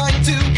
time to